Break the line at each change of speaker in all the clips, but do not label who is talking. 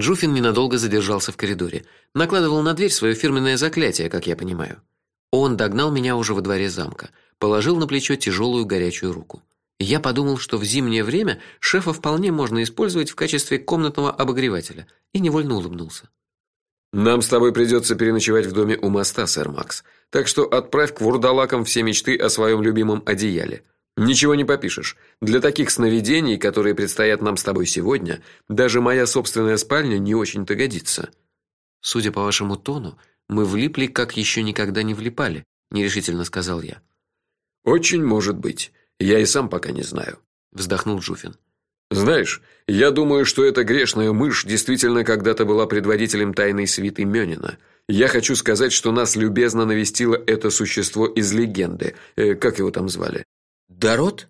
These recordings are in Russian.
Джуфин ненадолго задержался в коридоре, накладывал на дверь свое фирменное заклятие, как я понимаю. Он догнал меня уже во дворе замка, положил на плечо тяжелую горячую руку. Я подумал, что в зимнее время шефа вполне можно использовать в качестве комнатного обогревателя, и невольно улыбнулся.
Нам с тобой придется переночевать в доме у моста, сэр Макс. Так что отправь к вурдалакам все мечты о своем любимом одеяле. Ничего не попишешь. Для таких сновидений, которые предстоят нам с тобой сегодня, даже моя собственная спальня не очень-то годится.
Судя по вашему тону, мы влипли, как еще никогда не влипали, нерешительно сказал я.
Очень может быть. Я и сам пока не знаю,
вздохнул Джуфин.
Знаешь, я думаю, что эта грешная мышь действительно когда-то была предводителем тайной свиты Мёнина. Я хочу сказать, что нас любезно навестило это существо из легенды. Э, как его там звали?
Дарот?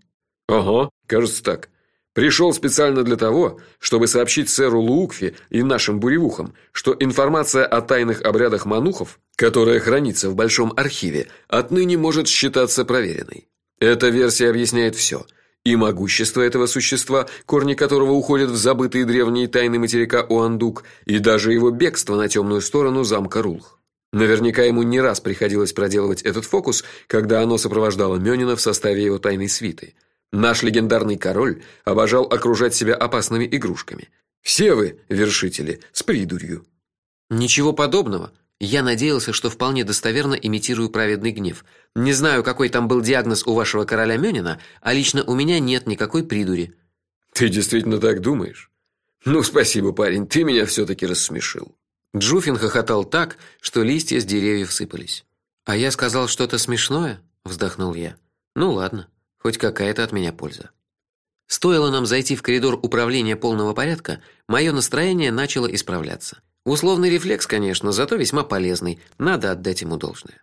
Ага, кажется так. Пришел специально для того, чтобы сообщить сэру Лукфи и нашим буревухам, что информация о тайных обрядах манухов, которая хранится в большом архиве, отныне может считаться проверенной. Эта версия объясняет все – и могущество этого существа, корни которого уходят в забытые древние тайны материка Уандук, и даже его бегство на темную сторону замка Рулх. Наверняка ему не раз приходилось проделывать этот фокус, когда оно сопровождало Мёнина в составе его тайной свиты. Наш легендарный король обожал окружать себя опасными игрушками. Все вы, вершители, с придурью.
Ничего подобного, я надеялся, что вполне достоверно имитирую праведный гнев. Не знаю, какой там был диагноз у вашего короля Мёнина, а лично у меня нет никакой придури.
Ты действительно так думаешь? Ну, спасибо, парень, ты меня все таки рассмешил.
Джуфин хохотал так, что листья с деревьев сыпались. А я сказал что-то смешное, вздохнул я. Ну ладно, хоть какая-то от меня польза. Стоило нам зайти в коридор управления полного порядка, мое настроение начало исправляться. Условный рефлекс, конечно, зато весьма полезный. Надо отдать ему должное.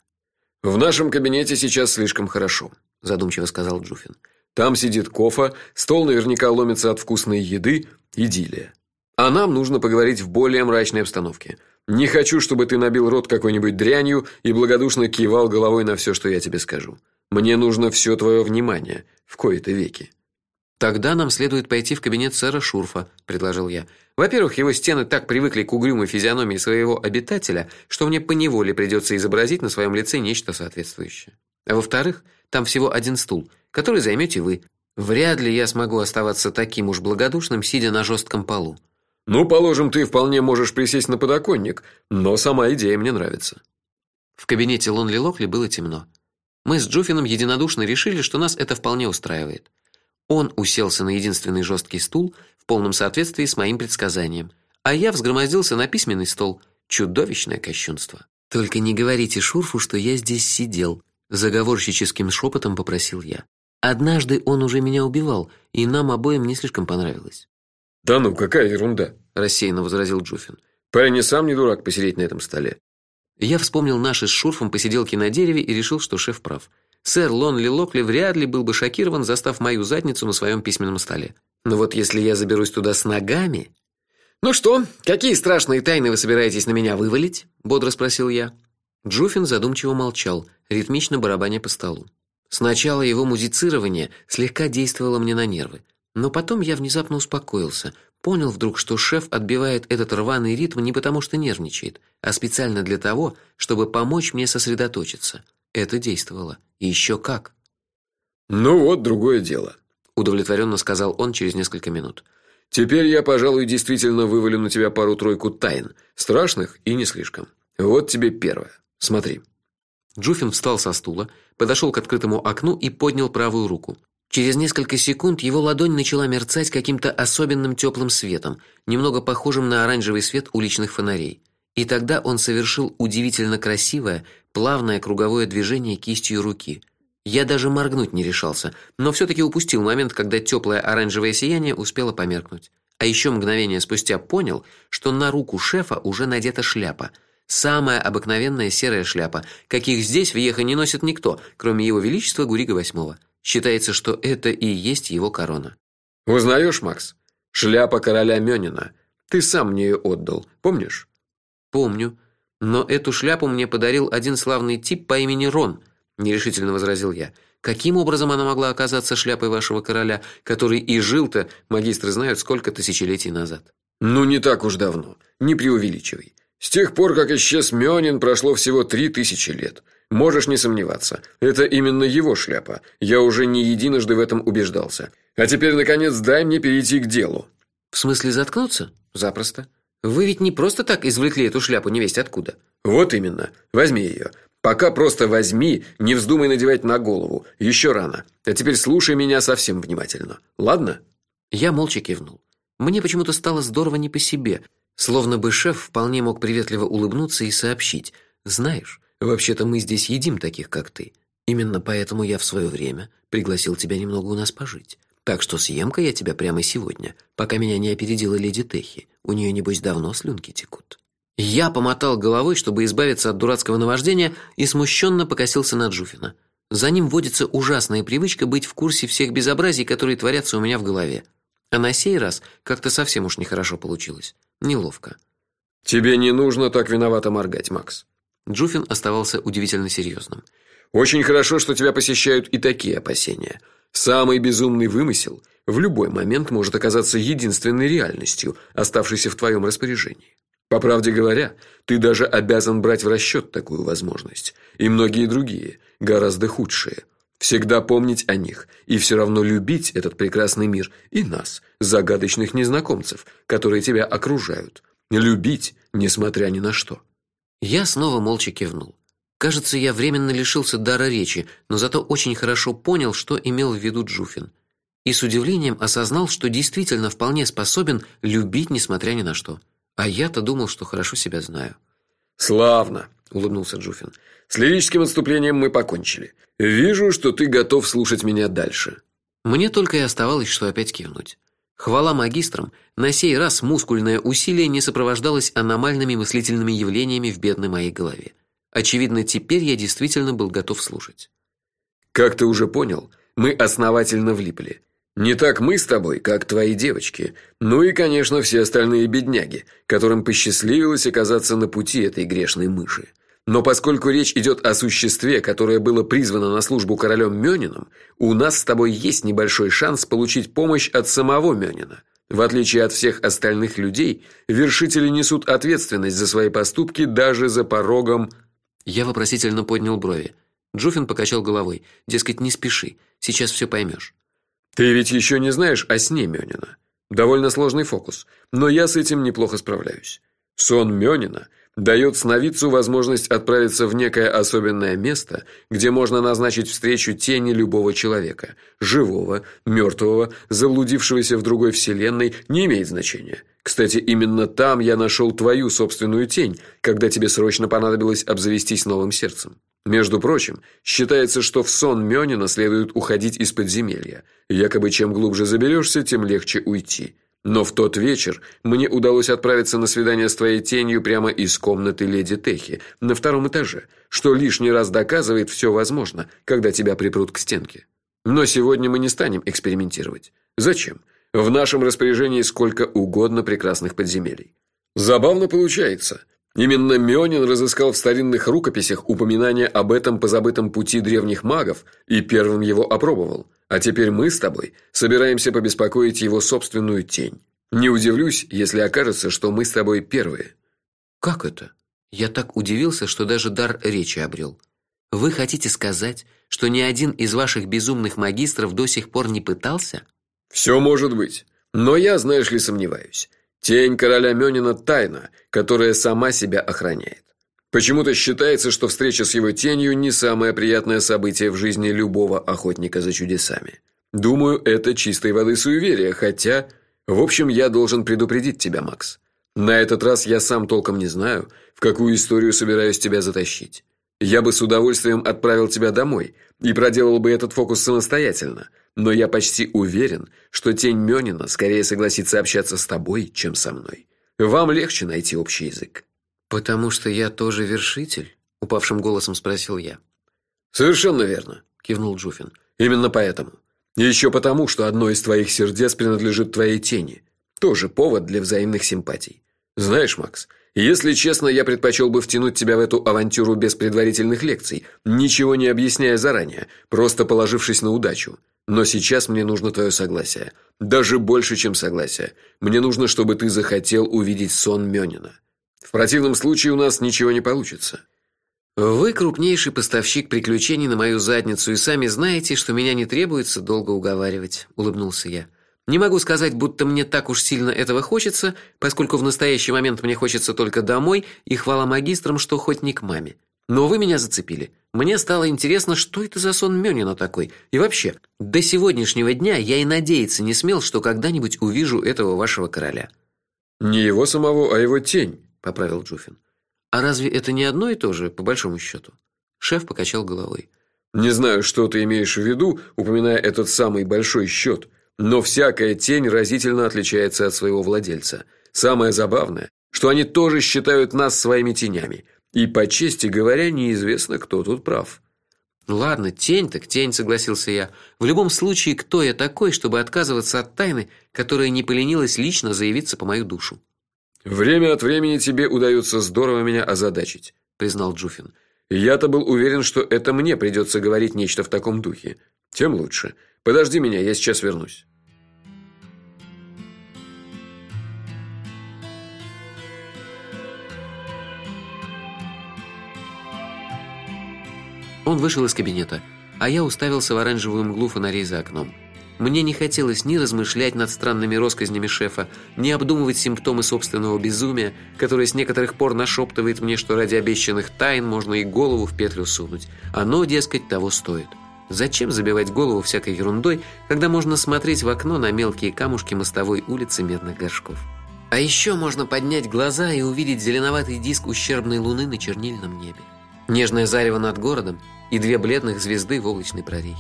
В нашем кабинете сейчас слишком хорошо, задумчиво сказал Джуфин. Там сидит Кофа, стол наверняка ломится от вкусной еды, идиллия. А нам нужно поговорить в более мрачной обстановке. Не хочу, чтобы ты набил рот какой-нибудь дрянью и благодушно кивал головой на все, что я тебе скажу. Мне нужно все твое внимание в кои-то веки.
Тогда нам следует пойти в кабинет сэра Шурфа, предложил я. Во-первых, его стены так привыкли к угрюмой физиономии своего обитателя, что мне поневоле придется изобразить на своем лице нечто соответствующее. А во-вторых, там всего один стул, который займете вы. Вряд ли я смогу оставаться таким уж благодушным, сидя на жестком полу.
Ну, положим, ты вполне можешь присесть на подоконник, но сама идея мне нравится.
В кабинете Лонли Локли было темно. Мы с Джуфином единодушно решили, что нас это вполне устраивает. Он уселся на единственный жесткий стул в полном соответствии с моим предсказанием, а я взгромоздился на письменный стол. Чудовищное кощунство. Только не говорите Шурфу, что я здесь сидел, заговорщическим шепотом попросил я. Однажды он уже меня убивал, и нам обоим не слишком понравилось.
Да ну, какая ерунда,
рассеянно возразил Джуфин.
Парень и сам не дурак посидеть на этом столе.
Я вспомнил наши с Шурфом посиделки на дереве и решил, что шеф прав. Сэр Лонли Локли вряд ли был бы шокирован, застав мою задницу на своем письменном столе. Но вот если я заберусь туда с ногами... Ну что, какие страшные тайны вы собираетесь на меня вывалить? бодро спросил я. Джуфин задумчиво молчал, ритмично барабаня по столу. Сначала его музицирование слегка действовало мне на нервы, но потом я внезапно успокоился, понял вдруг, что шеф отбивает этот рваный ритм не потому, что нервничает, а специально для того, чтобы помочь мне сосредоточиться. Это действовало. И еще как.
Ну вот другое дело,
удовлетворенно сказал он через несколько минут.
Теперь я, пожалуй, действительно вывалю на тебя пару-тройку тайн, страшных и не слишком. Вот тебе первое. Смотри.
Джуфин встал со стула, подошел к открытому окну и поднял правую руку. Через несколько секунд его ладонь начала мерцать каким-то особенным теплым светом, немного похожим на оранжевый свет уличных фонарей. И тогда он совершил удивительно красивое, плавное круговое движение кистью руки. Я даже моргнуть не решался, но все таки упустил момент, когда теплое оранжевое сияние успело померкнуть. А еще мгновение спустя понял, что на руку шефа уже надета шляпа. Самая обыкновенная серая шляпа, каких здесь в Ехе не носит никто, кроме его величества Гурига VIII. Считается, что это и есть его корона.
Узнаешь, Макс? Шляпа короля Мёнина. Ты сам мне ее отдал, помнишь?
Помню, но эту шляпу мне подарил один славный тип по имени Рон, нерешительно возразил я. Каким образом она могла оказаться шляпой вашего короля, который и жил-то, магистры знают, сколько тысячелетий назад?
Ну не так уж давно, не преувеличивай. С тех пор, как исчез Мёнин, прошло всего три тысячи лет. Можешь не сомневаться, это именно его шляпа. Я уже не единожды в этом убеждался. А теперь наконец дай мне перейти к делу.
В смысле заткнуться? Запросто. Вы ведь не просто так извлекли эту шляпу невесть откуда.
Вот именно. Возьми ее. Пока просто возьми, не вздумай надевать на голову. Еще рано. А теперь слушай меня совсем внимательно. Ладно?
Я молча кивнул. Мне почему-то стало здорово не по себе, словно бы шеф вполне мог приветливо улыбнуться и сообщить: "Знаешь, вообще-то мы здесь едим таких, как ты. Именно поэтому я в свое время пригласил тебя немного у нас пожить. Так что съем-ка я тебя прямо сегодня, пока меня не опередила леди Техи. У нее небось давно слюнки текут". Я помотал головой, чтобы избавиться от дурацкого наваждения, и смущенно покосился на Джуфина. За ним водится ужасная привычка быть в курсе всех безобразий, которые творятся у меня в голове. А на сей раз как-то совсем уж нехорошо получилось. Неловко.
Тебе не нужно так виновато моргать, Макс.
Джуфин оставался удивительно серьезным.
Очень хорошо, что тебя посещают и такие опасения. Самый безумный вымысел в любой момент может оказаться единственной реальностью, оставшейся в твоем распоряжении. По правде говоря, ты даже обязан брать в расчет такую возможность, и многие другие, гораздо худшие. Всегда помнить о них и все равно любить этот прекрасный мир и нас, загадочных незнакомцев, которые тебя окружают. Любить, несмотря ни на что.
Я снова молча кивнул. Кажется, я временно лишился дара речи, но зато очень хорошо понял, что имел в виду Джуфин. И с удивлением осознал, что действительно вполне способен любить, несмотря ни на что. А я-то думал, что хорошо себя знаю.
Славно, улыбнулся Джуфин. С лирическим отступлением мы покончили. Вижу, что ты готов слушать меня дальше.
Мне только и оставалось, что опять кивнуть. Хвала магистрам, на сей раз мускульное усилие не сопровождалось аномальными мыслительными явлениями в бедной моей голове. Очевидно, теперь я действительно был готов слушать.
Как ты уже понял, мы основательно влипли. Не так мы с тобой, как твои девочки. Ну и, конечно, все остальные бедняги, которым посчастливилось оказаться на пути этой грешной мыши. Но поскольку речь идет о существе, которое было призвано на службу королем Мёнином, у нас с тобой есть небольшой шанс получить помощь от самого Мёнина. В отличие от всех остальных людей, вершители несут ответственность за свои поступки даже за порогом.
Я вопросительно поднял брови. Джуфин покачал головой, дескать, не спеши, сейчас все поймешь.
Ты ведь еще не знаешь о сне Мёнина. Довольно сложный фокус, но я с этим неплохо справляюсь. Сон Мёнина дает сновидцу возможность отправиться в некое особенное место, где можно назначить встречу тени любого человека, живого, мертвого, заблудившегося в другой вселенной, не имеет значения. Кстати, именно там я нашел твою собственную тень, когда тебе срочно понадобилось обзавестись новым сердцем. Между прочим, считается, что в сон Мёнина следует уходить из подземелья. Якобы чем глубже заберешься, тем легче уйти. Но в тот вечер мне удалось отправиться на свидание с твоей тенью прямо из комнаты леди Техи на втором этаже, что лишний раз доказывает все возможно, когда тебя припрут к стенке. Но сегодня мы не станем экспериментировать. Зачем? В нашем распоряжении сколько угодно прекрасных подземелий. Забавно получается. Именно Мёнин разыскал в старинных рукописях упоминание об этом позабытом пути древних магов и первым его опробовал. А теперь мы с тобой собираемся побеспокоить его собственную тень. Не удивлюсь, если окажется, что мы с тобой первые.
Как это? Я так удивился, что даже дар речи обрел. Вы хотите сказать, что ни один из ваших безумных магистров до сих пор не пытался?
Все может быть, но я, знаешь ли, сомневаюсь. Тень короля Мёнина тайна, которая сама себя охраняет. Почему-то считается, что встреча с его тенью не самое приятное событие в жизни любого охотника за чудесами. Думаю, это чистой воды суеверие, хотя, в общем, я должен предупредить тебя, Макс. На этот раз я сам толком не знаю, в какую историю собираюсь тебя затащить. Я бы с удовольствием отправил тебя домой и проделал бы этот фокус самостоятельно, но я почти уверен, что тень Мёнина скорее согласится общаться с тобой, чем со мной. Вам легче найти общий язык.
Потому что я тоже вершитель, упавшим голосом спросил я.
Совершенно верно, кивнул Джуфин. Именно поэтому. И еще потому, что одно из твоих сердец принадлежит твоей тени. Тоже повод для взаимных симпатий. Знаешь, Макс, Если честно, я предпочел бы втянуть тебя в эту авантюру без предварительных лекций, ничего не объясняя заранее, просто положившись на удачу. Но сейчас мне нужно твое согласие, даже больше, чем согласие. Мне нужно, чтобы ты захотел увидеть сон Мёнина. В противном случае у нас ничего не получится.
Вы крупнейший поставщик приключений на мою задницу и сами знаете, что меня не требуется долго уговаривать, улыбнулся я. Не могу сказать, будто мне так уж сильно этого хочется, поскольку в настоящий момент мне хочется только домой, и хвала магистрам, что хоть не к маме. Но вы меня зацепили. Мне стало интересно, что это за сон Мёнина такой. И вообще, до сегодняшнего дня я и надеяться не смел, что когда-нибудь увижу этого вашего короля.
Не его самого, а его тень, поправил Джуфин.
А разве это не одно и то же по большому счету? Шеф покачал головой.
Не знаю, что ты имеешь в виду, упоминая этот самый большой счет. Но всякая тень разительно отличается от своего владельца. Самое забавное, что они тоже считают нас своими тенями. И по чести говоря, неизвестно, кто тут прав.
Ладно, тень так тень, согласился я. В любом случае, кто я такой, чтобы отказываться от тайны, которая не поленилась лично заявиться по мою душу?
Время от времени тебе удается здорово меня озадачить, признал Джуфин. Я-то был уверен, что это мне придется говорить нечто в таком духе. Тем лучше. Подожди меня, я сейчас вернусь.
Он вышел из кабинета, а я уставился в оранжевую мглу фонарей за окном. Мне не хотелось ни размышлять над странными россказнями шефа, ни обдумывать симптомы собственного безумия, которое с некоторых пор нашептывает мне, что ради обещанных тайн можно и голову в петлю сунуть. Оно, дескать, того стоит. Зачем забивать голову всякой ерундой, когда можно смотреть в окно на мелкие камушки мостовой улицы Медных горшков? А еще можно поднять глаза и увидеть зеленоватый диск ущербной луны на чернильном небе. Нежное зарево над городом и две бледных звезды в облачной прорехе.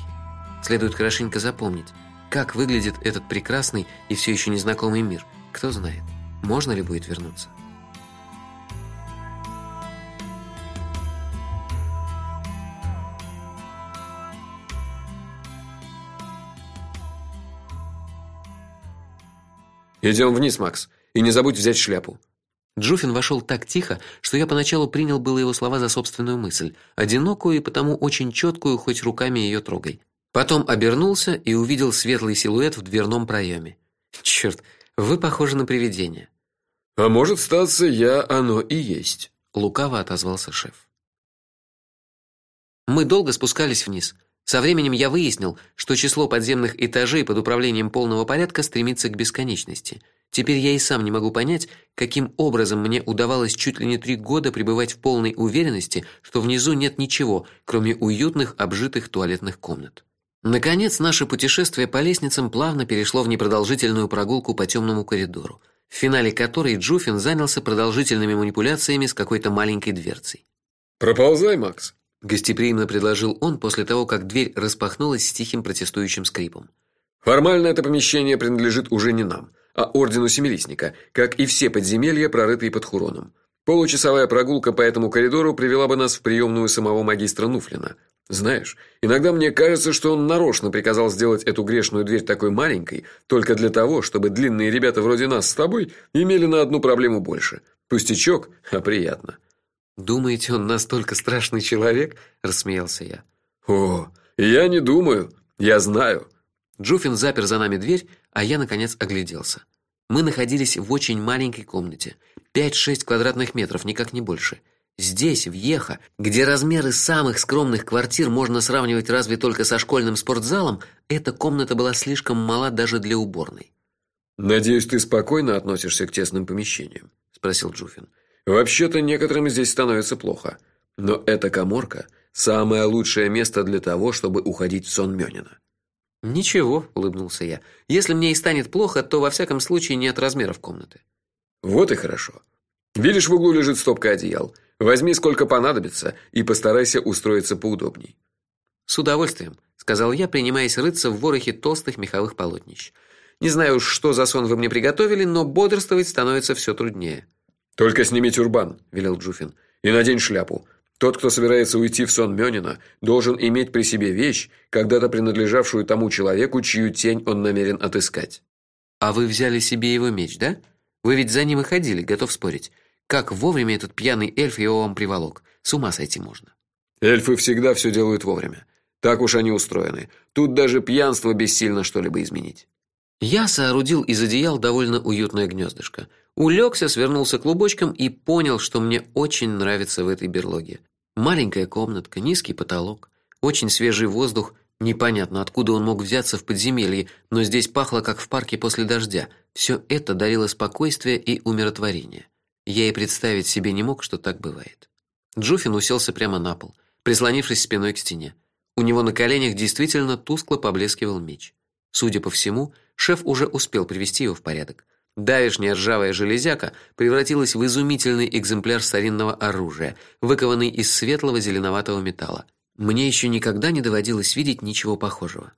Следует хорошенько запомнить, как выглядит этот прекрасный и все еще незнакомый мир. Кто знает, можно ли будет вернуться.
Идем вниз, Макс, и не забудь взять шляпу.
Джуфин вошел так тихо, что я поначалу принял было его слова за собственную мысль, одинокую и потому очень четкую, хоть руками ее трогай. Потом обернулся и увидел светлый силуэт в дверном проеме. Черт, вы похожи на привидение.
А может, статься я оно и есть,
лукаво отозвался шеф. Мы долго спускались вниз. Со временем я выяснил, что число подземных этажей под управлением полного порядка стремится к бесконечности. Теперь я и сам не могу понять, каким образом мне удавалось чуть ли не три года пребывать в полной уверенности, что внизу нет ничего, кроме уютных обжитых туалетных комнат. Наконец, наше путешествие по лестницам плавно перешло в непродолжительную прогулку по темному коридору, в финале которой Джуфин занялся продолжительными манипуляциями с какой-то маленькой дверцей.
"Проползай, Макс",
гостеприимно предложил он после того, как дверь распахнулась с тихим протестующим скрипом.
"Формально это помещение принадлежит уже не нам, а ордену Семилистника, как и все подземелья, прорытые под Хуроном. Получасовая прогулка по этому коридору привела бы нас в приемную самого магистра Нуфлина. Знаешь, иногда мне кажется, что он нарочно приказал сделать эту грешную дверь такой маленькой, только для того, чтобы длинные ребята вроде нас с тобой имели на одну проблему больше. Пустячок, а приятно.
Думаете, он настолько страшный человек? рассмеялся я.
О, я не думаю, я знаю.
Джуфин запер за нами дверь, а я наконец огляделся. Мы находились в очень маленькой комнате, 5-6 квадратных метров, никак не больше. Здесь, в Ехо, где размеры самых скромных квартир можно сравнивать разве только со школьным спортзалом, эта комната была слишком мала даже для уборной.
Надеюсь, ты спокойно относишься к тесным помещениям, спросил Джуфин. Вообще-то некоторым здесь становится плохо, но эта каморка самое лучшее место для того, чтобы уходить в сон Мёнина.
Ничего, улыбнулся я. Если мне и станет плохо, то во всяком случае не от размеров комнаты.
Вот и хорошо. Видишь, в углу лежит стопка одеял. Возьми сколько понадобится и постарайся устроиться поудобней.
С удовольствием, сказал я, принимаясь рыться в ворохе толстых меховых полотнищ. Не знаю, что за сон вы мне приготовили, но бодрствовать становится все труднее.
Только сними тюрбан, велел Джуфин. И надень шляпу. Тот, кто собирается уйти в сон Мёнина, должен иметь при себе вещь, когда-то принадлежавшую тому человеку, чью тень он намерен отыскать.
А вы взяли себе его меч, да? Вы ведь за ним и ходили, готов спорить. Как вовремя этот пьяный эльф его вам приволок. С ума сойти можно.
Эльфы всегда все делают вовремя. Так уж они устроены. Тут даже пьянство бессильно что-либо изменить.
Я соорудил из одеял довольно уютное гнездышко. Улегся, свернулся клубочком и понял, что мне очень нравится в этой берлоге. Маленькая комнатка, низкий потолок, очень свежий воздух. Непонятно, откуда он мог взяться в подземелье, но здесь пахло как в парке после дождя. Все это дарило спокойствие и умиротворение. Я и представить себе не мог, что так бывает. Джуфин уселся прямо на пол, прислонившись спиной к стене. У него на коленях действительно тускло поблескивал меч. Судя по всему, шеф уже успел привести его в порядок. Давешняя ржавая железяка превратилась в изумительный экземпляр старинного оружия, выкованный из светлого зеленоватого металла. Мне еще никогда не доводилось видеть ничего похожего.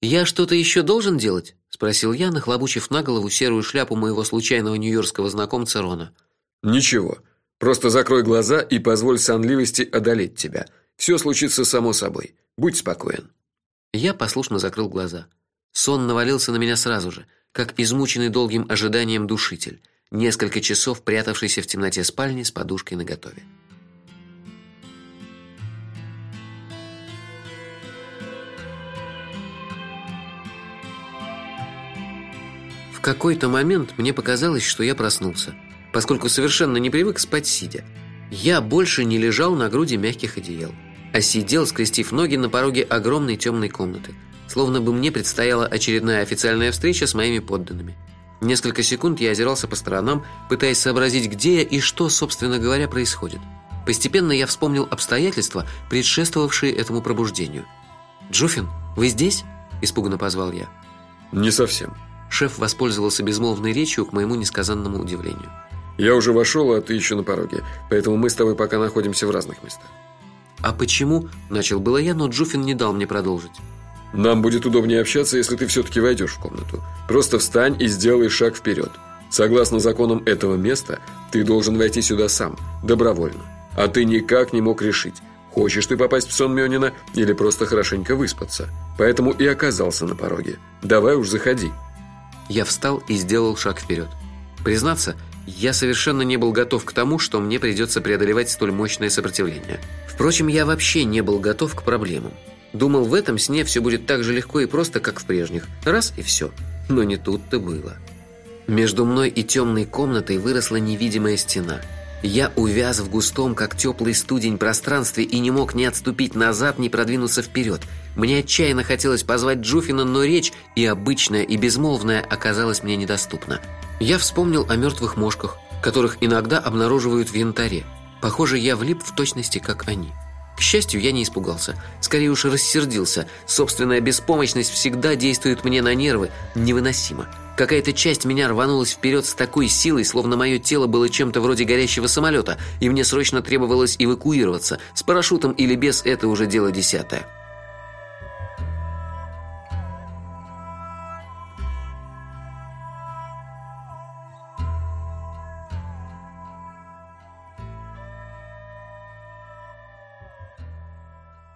Я что-то еще должен делать, спросил я, нахлобучив на голову серую шляпу моего случайного нью-йоркского знакомца Рона.
Ничего. Просто закрой глаза и позволь сонливости одолеть тебя. Все случится само собой. Будь спокоен.
Я послушно закрыл глаза. Сон навалился на меня сразу же, как измученный долгим ожиданием душитель, несколько часов прятавшийся в темноте спальни с подушкой наготове. В какой-то момент мне показалось, что я проснулся, поскольку совершенно не привык спать сидя. Я больше не лежал на груди мягких одеял, а сидел, скрестив ноги на пороге огромной темной комнаты – словно бы мне предстояла очередная официальная встреча с моими подданными. Несколько секунд я озирался по сторонам, пытаясь сообразить, где я и что, собственно говоря, происходит. Постепенно я вспомнил обстоятельства, предшествовавшие этому пробуждению. "Джуфин, вы здесь?" испуганно позвал я.
"Не совсем".
Шеф воспользовался безмолвной речью к моему несказанному удивлению.
"Я уже вошел, а ты еще на пороге, поэтому мы с тобой пока находимся в разных местах".
"А почему?" начал было я, но Джуфин не дал мне продолжить.
Нам будет удобнее общаться, если ты все таки войдешь в комнату. Просто встань и сделай шаг вперед. Согласно законам этого места, ты должен войти сюда сам, добровольно. А ты никак не мог решить, хочешь ты попасть в сон Мёнина или просто хорошенько выспаться. Поэтому и оказался на пороге. Давай уж заходи.
Я встал и сделал шаг вперед. Признаться, я совершенно не был готов к тому, что мне придется преодолевать столь мощное сопротивление. Впрочем, я вообще не был готов к проблемам. Думал, в этом сне все будет так же легко и просто, как в прежних. Раз и все. Но не тут-то было. Между мной и темной комнатой выросла невидимая стена. Я увяз в густом, как теплый студень пространстве и не мог ни отступить назад, ни продвинуться вперед. Мне отчаянно хотелось позвать Джуфина, но речь, и обычная, и безмолвная, оказалась мне недоступна. Я вспомнил о мертвых мошках, которых иногда обнаруживают в янтаре. Похоже, я влип в точности, как они. К счастью, я не испугался, скорее уж рассердился. Собственная беспомощность всегда действует мне на нервы, невыносимо. Какая-то часть меня рванулась вперед с такой силой, словно мое тело было чем-то вроде горящего самолета, и мне срочно требовалось эвакуироваться. С парашютом или без это уже дело десятое.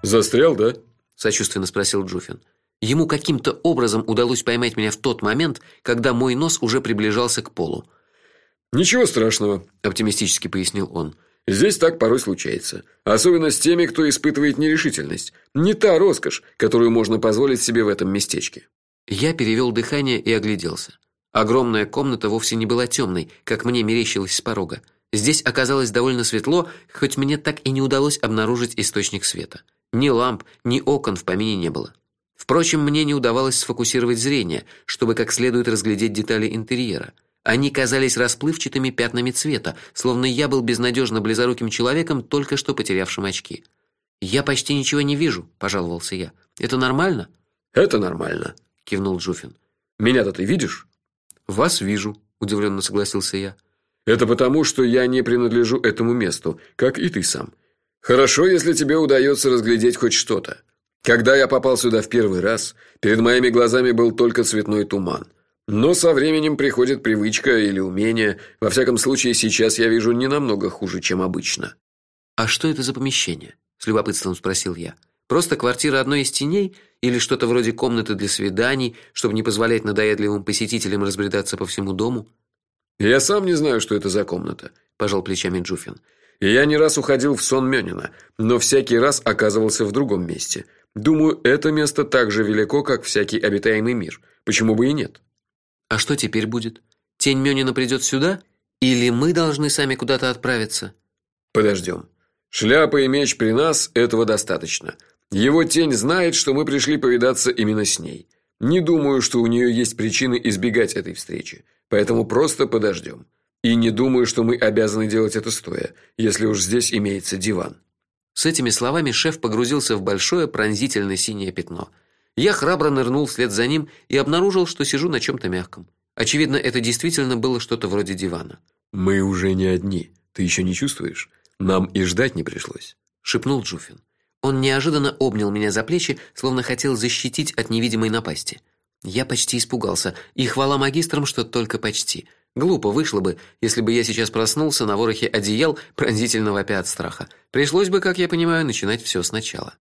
Застрял, да?
сочувственно спросил Джуфин. Ему каким-то образом удалось поймать меня в тот момент, когда мой нос уже приближался к полу.
Ничего страшного, оптимистически пояснил он. Здесь так порой случается, особенно с теми, кто испытывает нерешительность. Не та роскошь, которую можно позволить себе в этом местечке.
Я перевел дыхание и огляделся. Огромная комната вовсе не была темной, как мне мерещилось с порога. Здесь оказалось довольно светло, хоть мне так и не удалось обнаружить источник света. Ни ламп, ни окон в помине не было. Впрочем, мне не удавалось сфокусировать зрение, чтобы как следует разглядеть детали интерьера. Они казались расплывчатыми пятнами цвета, словно я был безнадежно близоруким человеком, только что потерявшим очки. Я почти ничего не вижу, пожаловался я. Это нормально?
Это нормально, кивнул Джуфин. Меня-то ты видишь?
Вас вижу, удивленно согласился я.
Это потому, что я не принадлежу этому месту, как и ты сам. Хорошо, если тебе удается разглядеть хоть что-то. Когда я попал сюда в первый раз, перед моими глазами был только цветной туман. Но со временем приходит привычка или умение. Во всяком случае, сейчас я вижу не намного хуже, чем обычно.
А что это за помещение? с любопытством спросил я. Просто квартира одной из теней или что-то вроде комнаты для свиданий, чтобы не позволять надоедливым посетителям разбредаться по всему дому?
Я сам не знаю, что это за комната.
пожал плечами Джуфин.
И я не раз уходил в сон Мёнина, но всякий раз оказывался в другом месте. Думаю, это место так же велико, как всякий обитаемый мир. Почему бы и нет?
А что теперь будет? Тень Мёнина придет сюда или мы должны сами куда-то отправиться?
Подождем. Шляпа и меч при нас этого достаточно. Его тень знает, что мы пришли повидаться именно с ней. Не думаю, что у нее есть причины избегать этой встречи. Поэтому просто подождем. И не думаю, что мы обязаны делать это стоя, если уж здесь имеется диван.
С этими словами шеф погрузился в большое пронзительное синее пятно. Я храбро нырнул вслед за ним и обнаружил, что сижу на чем то мягком. Очевидно, это действительно было что-то вроде дивана.
Мы уже не одни. Ты еще не чувствуешь? Нам и ждать не пришлось,
шепнул Джуфин. Он неожиданно обнял меня за плечи, словно хотел защитить от невидимой напасти. Я почти испугался, и хвала магистрам, что только почти. Глупо вышло бы, если бы я сейчас проснулся на ворохе одеял, пронзительно вопя от страха. Пришлось бы, как я понимаю, начинать все сначала.